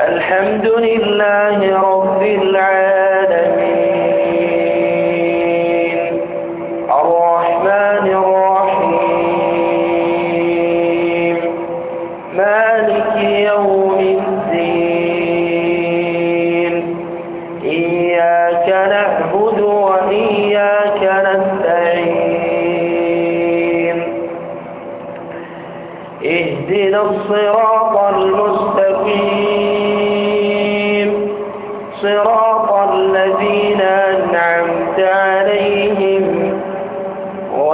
الحمد لله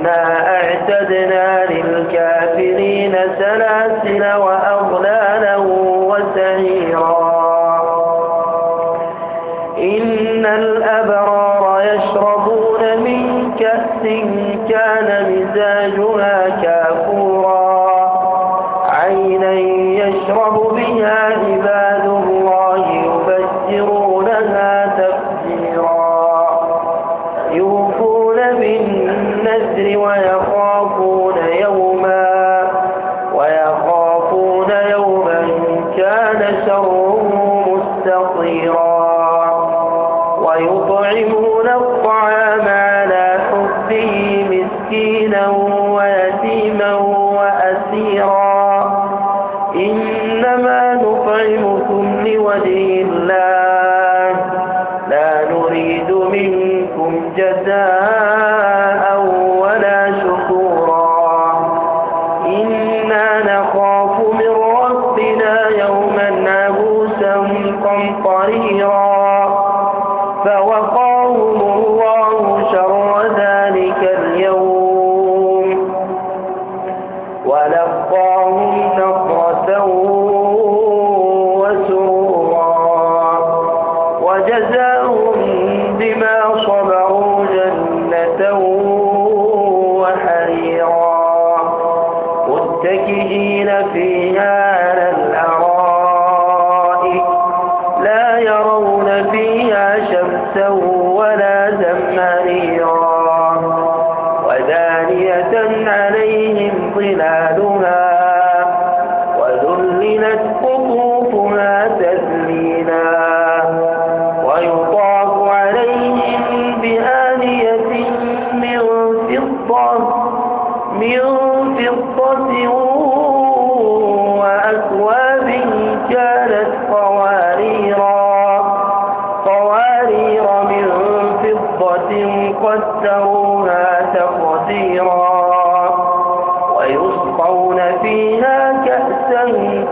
إنا أعتدنا للكافرين سلاسل وَأَمْرًا وجه الله لا نريد منكم جزاء ظلالها وذللت قطوفها تذليلا ويطاف عليهم بآنية من فضة من فضة وأكواب كانت قواريرا قوارير من فضة قدروها تقديرا يسقون فيها كأسا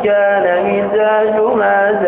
كان مزاجها ذا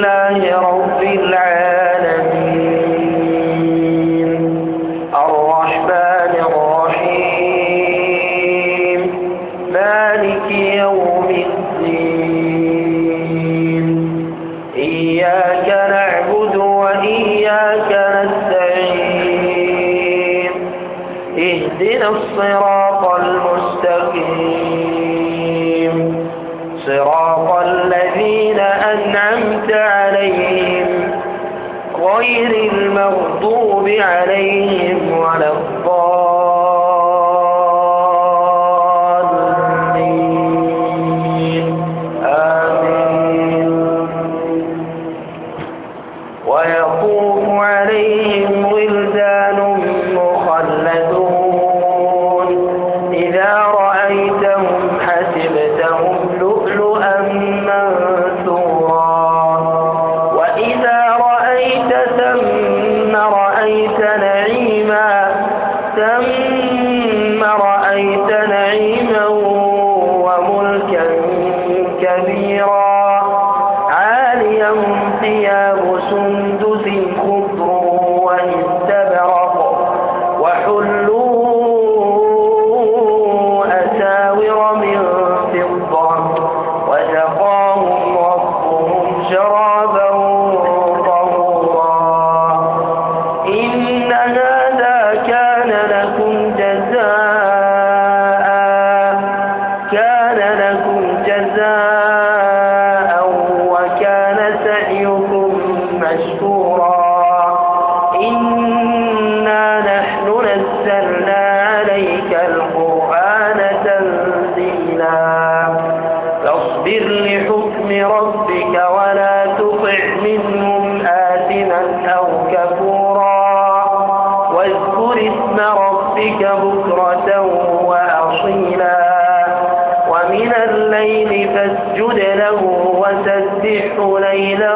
عليه إنها ربك بكرة وأصيلا. ومن الليل فاسجد له وسبحه ليلا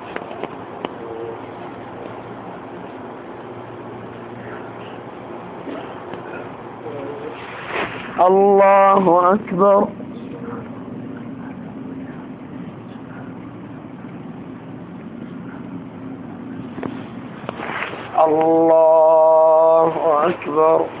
الله أكبر. الله أكبر.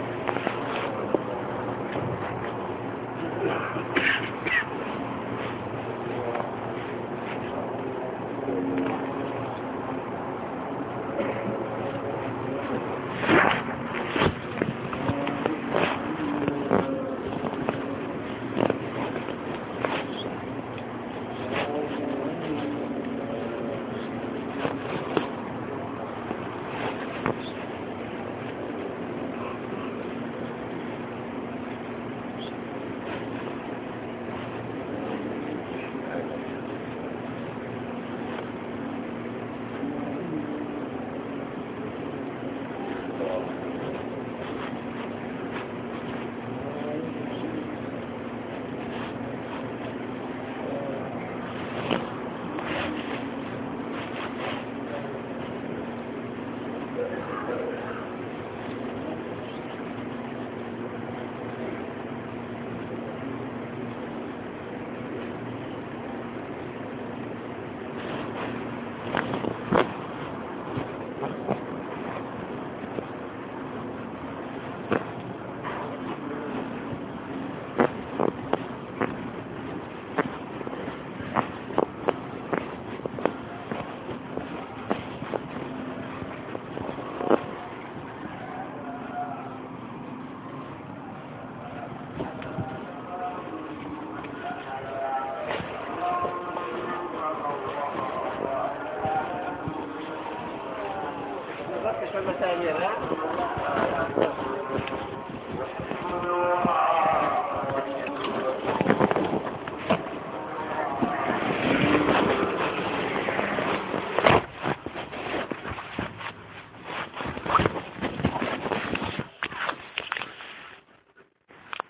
Gracias.